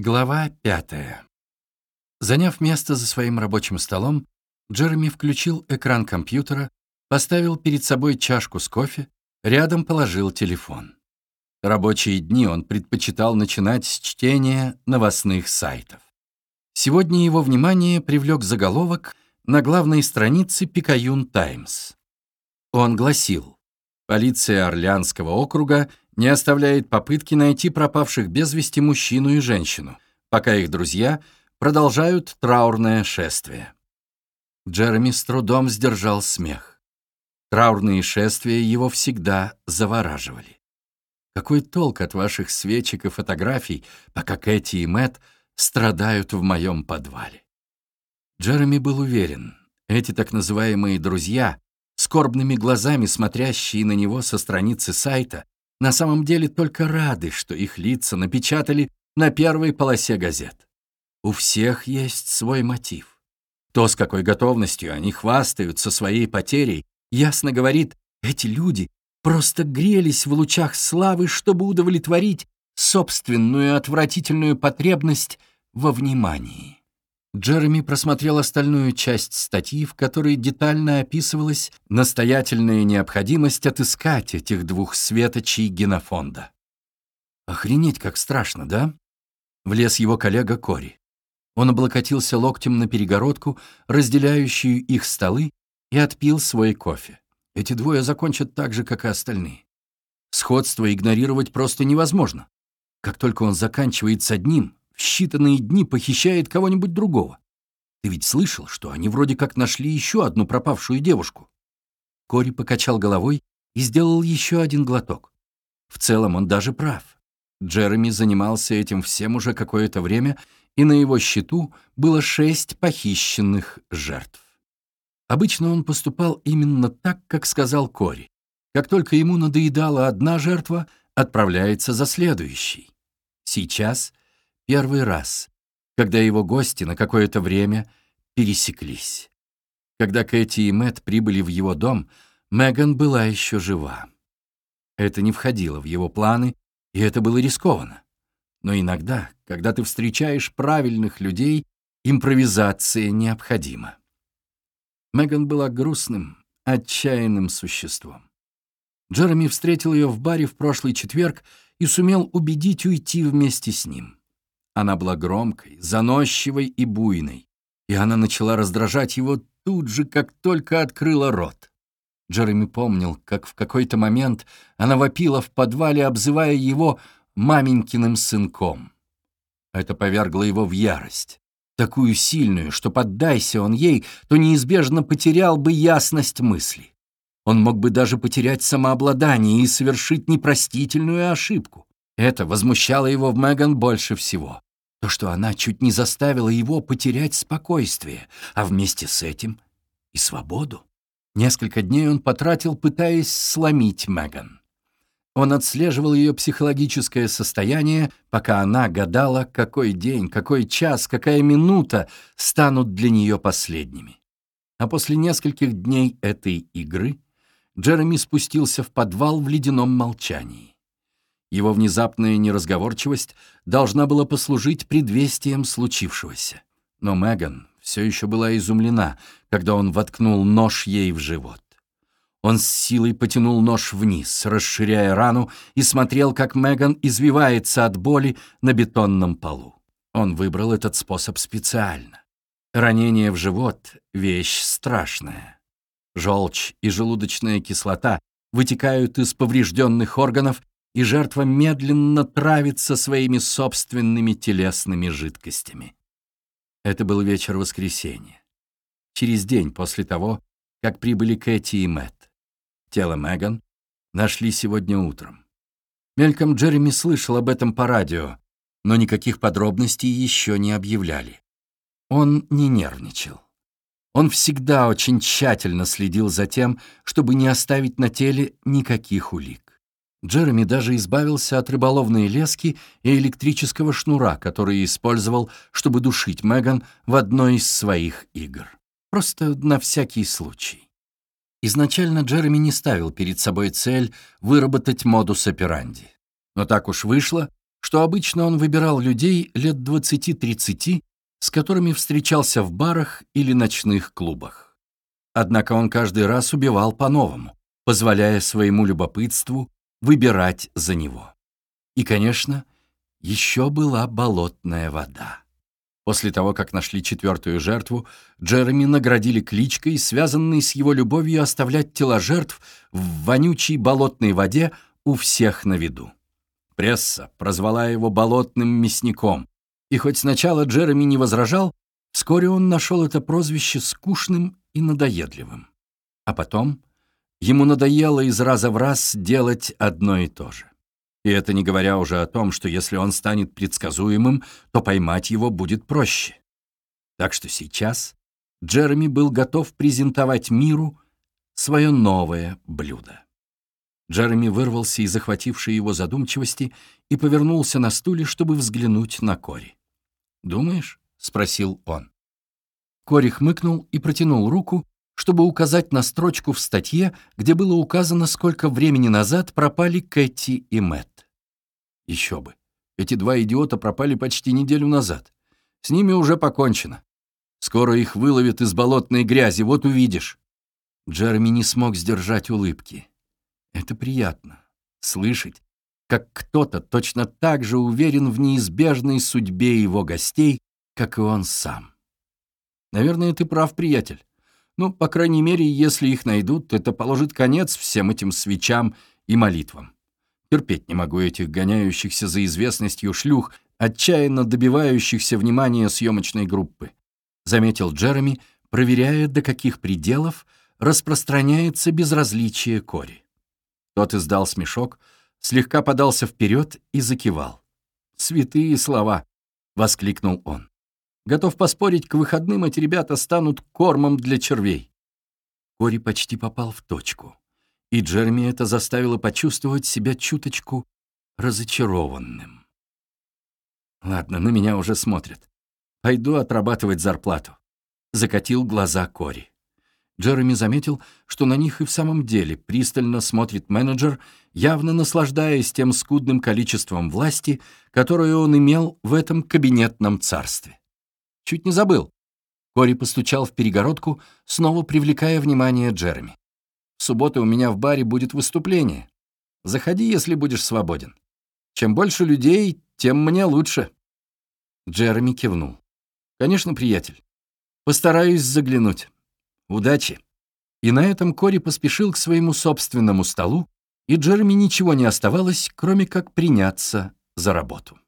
Глава пятая. Заняв место за своим рабочим столом, Джереми включил экран компьютера, поставил перед собой чашку с кофе, рядом положил телефон. Рабочие дни он предпочитал начинать с чтения новостных сайтов. Сегодня его внимание привлек заголовок на главной странице Пикаюн Таймс. Он гласил «Полиция Орлеанского округа не оставляет попытки найти пропавших без вести мужчину и женщину, пока их друзья продолжают траурное шествие. Джереми с трудом сдержал смех. Траурные шествия его всегда завораживали. Какой толк от ваших свечек и фотографий, пока Кэти и Мэтт страдают в моем подвале? Джереми был уверен, эти так называемые «друзья», скорбными глазами смотрящие на него со страницы сайта, на самом деле только рады, что их лица напечатали на первой полосе газет. У всех есть свой мотив. То, с какой готовностью они хвастаются своей потерей, ясно говорит, эти люди просто грелись в лучах славы, чтобы удовлетворить собственную отвратительную потребность во внимании. Джереми просмотрел остальную часть статьи, в которой детально описывалась настоятельная необходимость отыскать этих двух светочей генофонда. «Охренеть, как страшно, да?» Влез его коллега Кори. Он облокотился локтем на перегородку, разделяющую их столы, и отпил свой кофе. Эти двое закончат так же, как и остальные. Сходство игнорировать просто невозможно. Как только он заканчивает с одним, в считанные дни похищает кого-нибудь другого. Ты ведь слышал, что они вроде как нашли еще одну пропавшую девушку?» Кори покачал головой и сделал еще один глоток. В целом он даже прав. Джереми занимался этим всем уже какое-то время, и на его счету было шесть похищенных жертв. Обычно он поступал именно так, как сказал Кори. Как только ему надоедала одна жертва, отправляется за следующей. Сейчас Первый раз, когда его гости на какое-то время пересеклись. Когда Кэти и Мэтт прибыли в его дом, Меган была еще жива. Это не входило в его планы, и это было рискованно. Но иногда, когда ты встречаешь правильных людей, импровизация необходима. Меган была грустным, отчаянным существом. Джереми встретил ее в баре в прошлый четверг и сумел убедить уйти вместе с ним. Она была громкой, заносчивой и буйной, и она начала раздражать его тут же, как только открыла рот. Джереми помнил, как в какой-то момент она вопила в подвале, обзывая его маменькиным сынком. Это повергло его в ярость, такую сильную, что поддайся он ей, то неизбежно потерял бы ясность мысли. Он мог бы даже потерять самообладание и совершить непростительную ошибку. Это возмущало его в Меган больше всего. То, что она чуть не заставила его потерять спокойствие, а вместе с этим и свободу. Несколько дней он потратил, пытаясь сломить Меган. Он отслеживал ее психологическое состояние, пока она гадала, какой день, какой час, какая минута станут для нее последними. А после нескольких дней этой игры Джереми спустился в подвал в ледяном молчании. Его внезапная неразговорчивость должна была послужить предвестием случившегося. Но Меган все еще была изумлена, когда он воткнул нож ей в живот. Он с силой потянул нож вниз, расширяя рану, и смотрел, как Меган извивается от боли на бетонном полу. Он выбрал этот способ специально. Ранение в живот — вещь страшная. Желчь и желудочная кислота вытекают из поврежденных органов и жертва медленно травится своими собственными телесными жидкостями. Это был вечер воскресенья. Через день после того, как прибыли Кэти и Мэтт. Тело Меган нашли сегодня утром. Мельком Джереми слышал об этом по радио, но никаких подробностей еще не объявляли. Он не нервничал. Он всегда очень тщательно следил за тем, чтобы не оставить на теле никаких улик. Джереми даже избавился от рыболовной лески и электрического шнура, который использовал, чтобы душить Меган в одной из своих игр. Просто на всякий случай. Изначально Джереми не ставил перед собой цель выработать модус операнди. Но так уж вышло, что обычно он выбирал людей лет 20-30, с которыми встречался в барах или ночных клубах. Однако он каждый раз убивал по-новому, позволяя своему любопытству выбирать за него. И, конечно, еще была болотная вода. После того, как нашли четвертую жертву, Джереми наградили кличкой, связанной с его любовью оставлять тела жертв в вонючей болотной воде у всех на виду. Пресса прозвала его болотным мясником, и хоть сначала Джереми не возражал, вскоре он нашел это прозвище скучным и надоедливым. А потом ему надоело из раза в раз делать одно и то же. И это не говоря уже о том, что если он станет предсказуемым, то поймать его будет проще. Так что сейчас Джереми был готов презентовать миру свое новое блюдо. Джереми вырвался из захватившей его задумчивости и повернулся на стуле, чтобы взглянуть на Кори. «Думаешь?» — спросил он. Кори хмыкнул и протянул руку, чтобы указать на строчку в статье, где было указано, сколько времени назад пропали Кэти и Мэтт. Еще бы. Эти два идиота пропали почти неделю назад. С ними уже покончено. Скоро их выловят из болотной грязи, вот увидишь. Джереми не смог сдержать улыбки. Это приятно. Слышать, как кто-то точно так же уверен в неизбежной судьбе его гостей, как и он сам. Наверное, ты прав, приятель. Ну, по крайней мере, если их найдут, это положит конец всем этим свечам и молитвам. Терпеть не могу этих гоняющихся за известностью шлюх, отчаянно добивающихся внимания съемочной группы, заметил Джереми, проверяя, до каких пределов распространяется безразличие Кори. Тот издал смешок, слегка подался вперед и закивал. «Святые слова!» — воскликнул он. Готов поспорить, к выходным эти ребята станут кормом для червей. Кори почти попал в точку, и Джереми это заставило почувствовать себя чуточку разочарованным. Ладно, на меня уже смотрят. Пойду отрабатывать зарплату. Закатил глаза Кори. Джереми заметил, что на них и в самом деле пристально смотрит менеджер, явно наслаждаясь тем скудным количеством власти, которое он имел в этом кабинетном царстве. Чуть не забыл. Кори постучал в перегородку, снова привлекая внимание Джереми. В субботу у меня в баре будет выступление. Заходи, если будешь свободен. Чем больше людей, тем мне лучше. Джереми кивнул. Конечно, приятель. Постараюсь заглянуть. Удачи. И на этом Кори поспешил к своему собственному столу, и Джереми ничего не оставалось, кроме как приняться за работу.